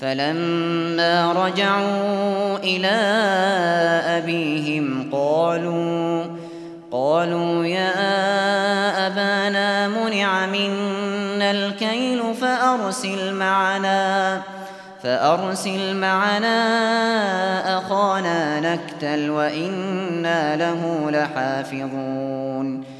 فلما رجعوا إلى أبيهم قالوا قالوا يا أبانا منع منا الكيل فأرسل معنا فأرسل معنا أخانا نكتل وإنا له لحافظون.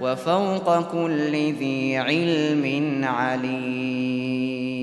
وفوق كل ذي علم عليم.